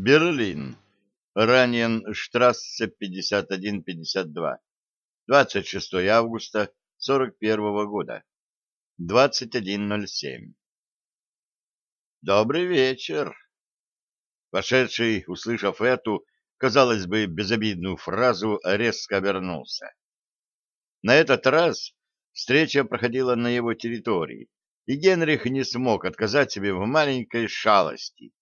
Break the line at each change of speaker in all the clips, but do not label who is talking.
Берлин. Раненштрассе 51-52. 26 августа 41 года. 21.07. Добрый вечер. Вошедший, услышав эту, казалось бы, безобидную фразу, резко обернулся. На этот раз встреча проходила на его территории, и Генрих не смог отказать себе в маленькой шалости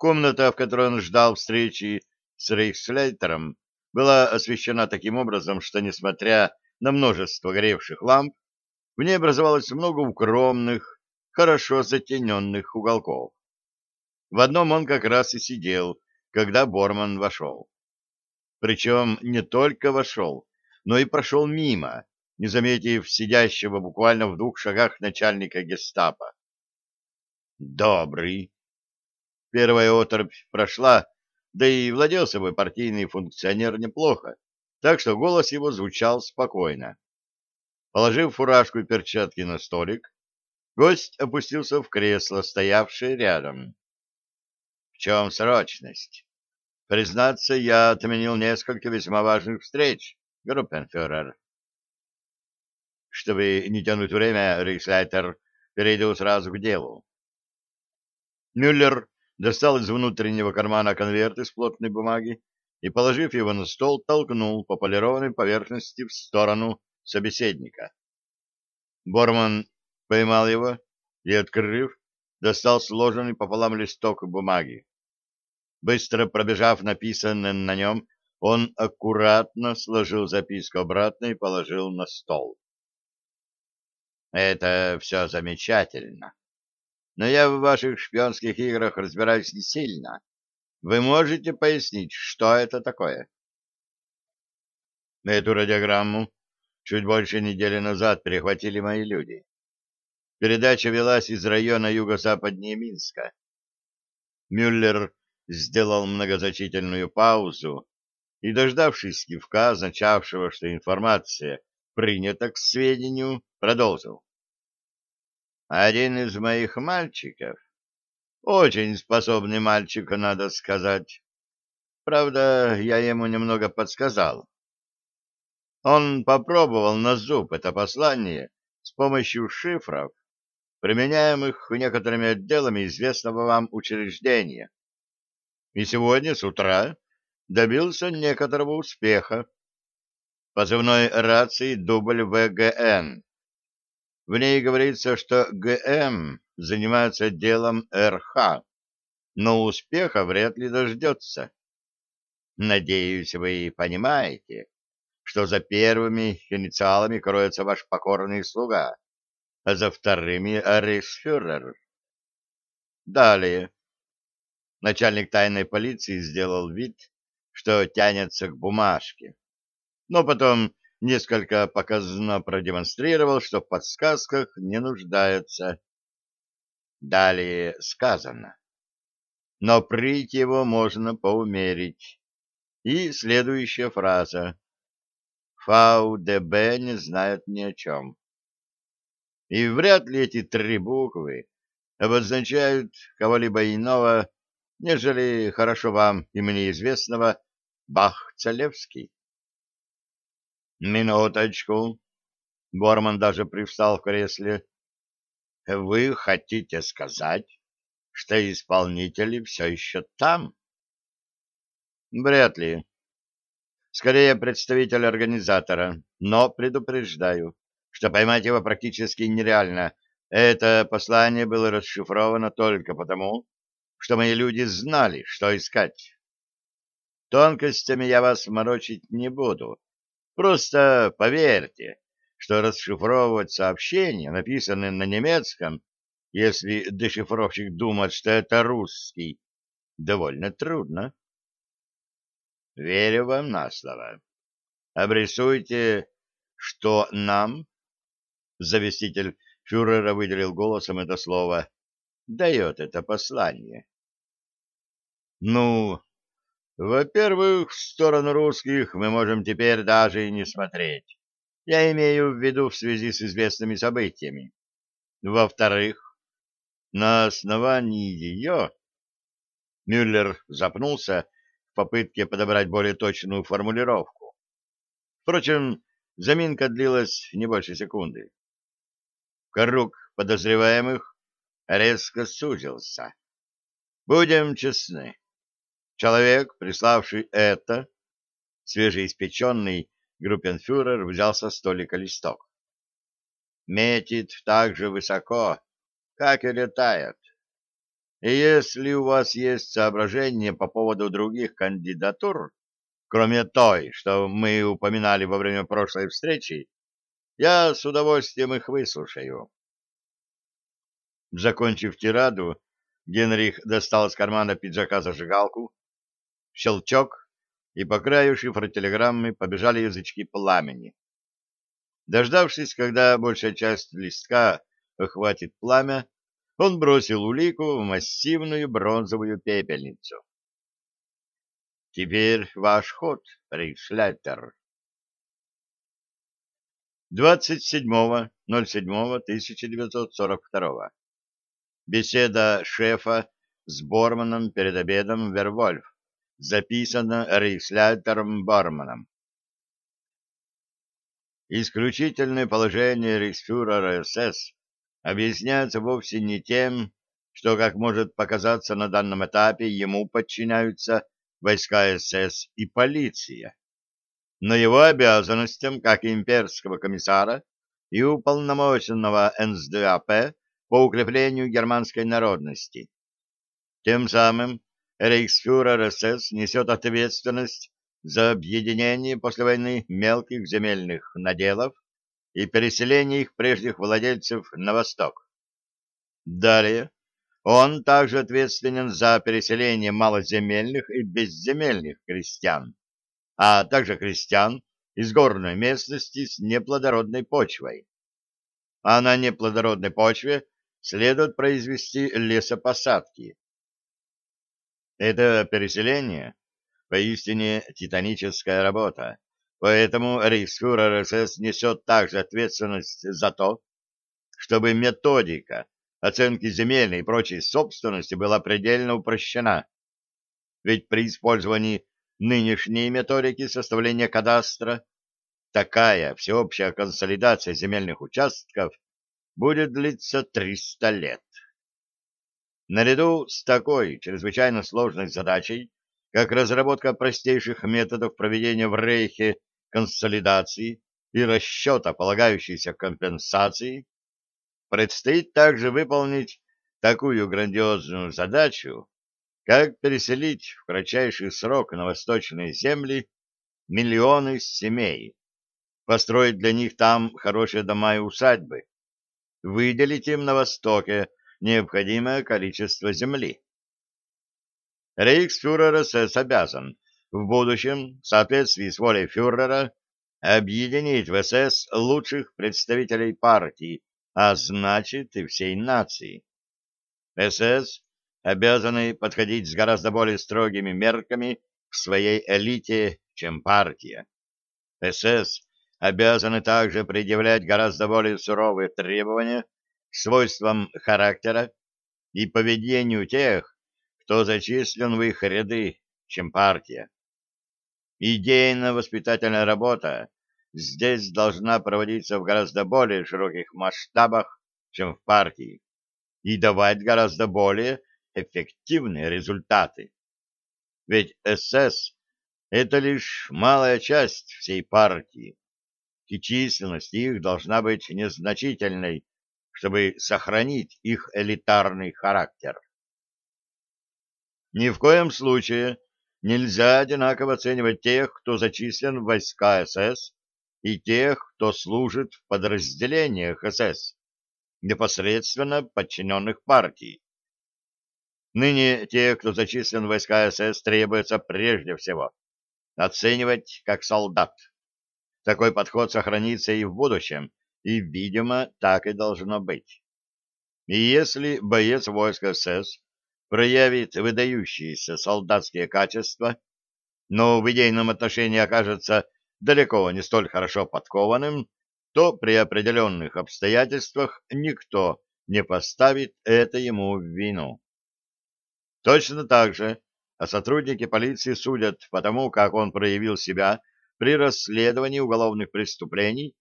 Комната, в которой он ждал встречи с рейхслейтером, была освещена таким образом, что, несмотря на множество горевших ламп, в ней образовалось много укромных, хорошо затененных уголков. В одном он как раз и сидел, когда Борман вошел. Причем не только вошел, но и прошел мимо, не заметив сидящего буквально в двух шагах начальника гестапо. «Добрый», Первая оторопь прошла, да и владел собой партийный функционер неплохо, так что голос его звучал спокойно. Положив фуражку и перчатки на столик, гость опустился в кресло, стоявшее рядом. — В чем срочность? Признаться, я отменил несколько весьма важных встреч, группенфюрер. Чтобы не тянуть время, Рейхслайтер, перейду сразу к делу. Мюллер достал из внутреннего кармана конверт из плотной бумаги и, положив его на стол, толкнул по полированной поверхности в сторону собеседника. Борман поймал его и, открыв, достал сложенный пополам листок бумаги. Быстро пробежав написанное на нем, он аккуратно сложил записку обратно и положил на стол. «Это все замечательно», но я в ваших шпионских играх разбираюсь не сильно. Вы можете пояснить, что это такое? Эту радиограмму чуть больше недели назад перехватили мои люди. Передача велась из района юго-западнее Минска. Мюллер сделал многозначительную паузу и, дождавшись кивка, означавшего, что информация принята к сведению, продолжил. Один из моих мальчиков, очень способный мальчик, надо сказать. Правда, я ему немного подсказал. Он попробовал на зуб это послание с помощью шифров, применяемых некоторыми отделами известного вам учреждения. И сегодня с утра добился некоторого успеха. Позывной рации дубль ВГН в ней говорится, что ГМ занимается делом РХ, но успеха вряд ли дождется. Надеюсь, вы понимаете, что за первыми инициалами кроется ваш покорный слуга, а за вторыми — рейхсфюрер. Далее. Начальник тайной полиции сделал вид, что тянется к бумажке, но потом несколько показно продемонстрировал, что в подсказках не нуждается. Далее сказано. Но прыть его можно поумерить. И следующая фраза. ФАУДБ не знает ни о чем. И вряд ли эти три буквы обозначают кого-либо иного, нежели хорошо вам и мне известного Бах-Целевский. Минуточку. Борман даже привстал в кресле. Вы хотите сказать, что исполнители все еще там? Вряд ли. Скорее, представитель организатора. Но предупреждаю, что поймать его практически нереально. Это послание было расшифровано только потому, что мои люди знали, что искать. Тонкостями я вас морочить не буду Просто поверьте, что расшифровывать сообщения, написанные на немецком, если дешифровщик думает, что это русский, довольно трудно. Верю вам на слово. Обрисуйте, что нам, завеститель фюрера выделил голосом это слово, дает это послание. Ну, во-первых, в сторону русских мы можем теперь даже и не смотреть. Я имею в виду в связи с известными событиями. Во-вторых, на основании ее Мюллер запнулся в попытке подобрать более точную формулировку. Впрочем, заминка длилась не больше секунды. Круг подозреваемых резко сузился. Будем честны. Человек, приславший это, свежеиспеченный группенфюрер взял со столика листок. Метит так же высоко, как и летает. И если у вас есть соображения по поводу других кандидатур, кроме той, что мы упоминали во время прошлой встречи, я с удовольствием их выслушаю. Закончив тираду, Генрих достал из кармана пиджака зажигалку, щелчок, и по краю шифротелеграммы побежали язычки пламени. Дождавшись, когда большая часть листка охватит пламя, он бросил улику в массивную бронзовую пепельницу. «Теперь ваш ход, Рейхшлеттер». 27.07.1942. Беседа шефа с Борманом перед обедом Вервольф. Записано Рейхсляйтером Борманом. Исключительное положение рейхсфюрера СС объясняется вовсе не тем, что, как может показаться на данном этапе, ему подчиняются войска СС и полиция, но его обязанностям как имперского комиссара и уполномоченного НСДАП по укреплению германской народности. Тем самым рейхсфюрер СС несет ответственность за объединение после войны мелких земельных наделов и переселение их прежних владельцев на восток. Далее он также ответственен за переселение малоземельных и безземельных крестьян, а также крестьян из горной местности с неплодородной почвой. А на неплодородной почве следует произвести лесопосадки, это переселение поистине титаническая работа, поэтому рейхсфюрер СС несет также ответственность за то, чтобы методика оценки земельной и прочей собственности была предельно упрощена. Ведь при использовании нынешней методики составления кадастра такая всеобщая консолидация земельных участков будет длиться 300 лет. Наряду с такой чрезвычайно сложной задачей, как разработка простейших методов проведения в Рейхе консолидации и расчета полагающейся компенсации, предстоит также выполнить такую грандиозную задачу, как переселить в кратчайший срок на восточные земли миллионы семей, построить для них там хорошие дома и усадьбы, выделить им на Востоке необходимое количество земли. Рейхсфюрер СС обязан в будущем, в соответствии с волей фюрера, объединить в СС лучших представителей партии, а значит и всей нации. СС обязаны подходить с гораздо более строгими мерками к своей элите, чем партия. СС обязаны также предъявлять гораздо более суровые требования свойствам характера и поведению тех, кто зачислен в их ряды, чем партия. Идейно-воспитательная работа здесь должна проводиться в гораздо более широких масштабах, чем в партии, и давать гораздо более эффективные результаты. Ведь СС — это лишь малая часть всей партии, и численность их должна быть незначительной чтобы сохранить их элитарный характер. Ни в коем случае нельзя одинаково оценивать тех, кто зачислен в войска СС, и тех, кто служит в подразделениях СС, непосредственно подчиненных партии. Ныне те, кто зачислен в войска СС, требуется прежде всего оценивать как солдат. Такой подход сохранится и в будущем, и, видимо, так и должно быть. И если боец войска СС проявит выдающиеся солдатские качества, но в идейном отношении окажется далеко не столь хорошо подкованным, то при определенных обстоятельствах никто не поставит это ему в вину. Точно так же, а сотрудники полиции судят по тому, как он проявил себя при расследовании уголовных преступлений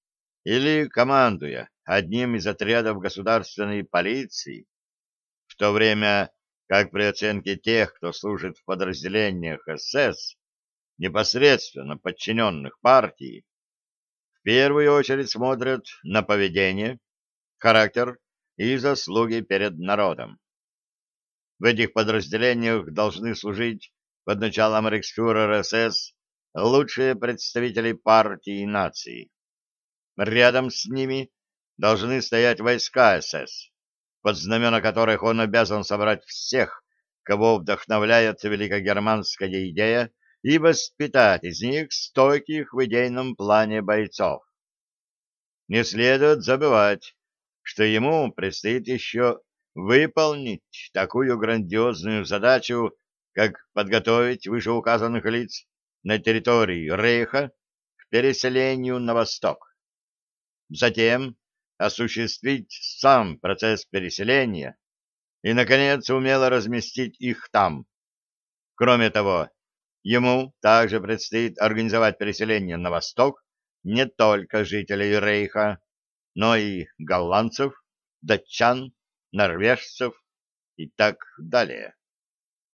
или командуя одним из отрядов государственной полиции, в то время как при оценке тех, кто служит в подразделениях СС, непосредственно подчиненных партии, в первую очередь смотрят на поведение, характер и заслуги перед народом. В этих подразделениях должны служить под началом рейхсфюрера СС лучшие представители партии и нации. Рядом с ними должны стоять войска СС, под знамена которых он обязан собрать всех, кого вдохновляет великогерманская идея, и воспитать из них стойких в идейном плане бойцов. Не следует забывать, что ему предстоит еще выполнить такую грандиозную задачу, как подготовить вышеуказанных лиц на территории Рейха к переселению на восток. Затем осуществить сам процесс переселения и, наконец, умело разместить их там. Кроме того, ему также предстоит организовать переселение на восток не только жителей Рейха, но и голландцев, датчан, норвежцев и так далее.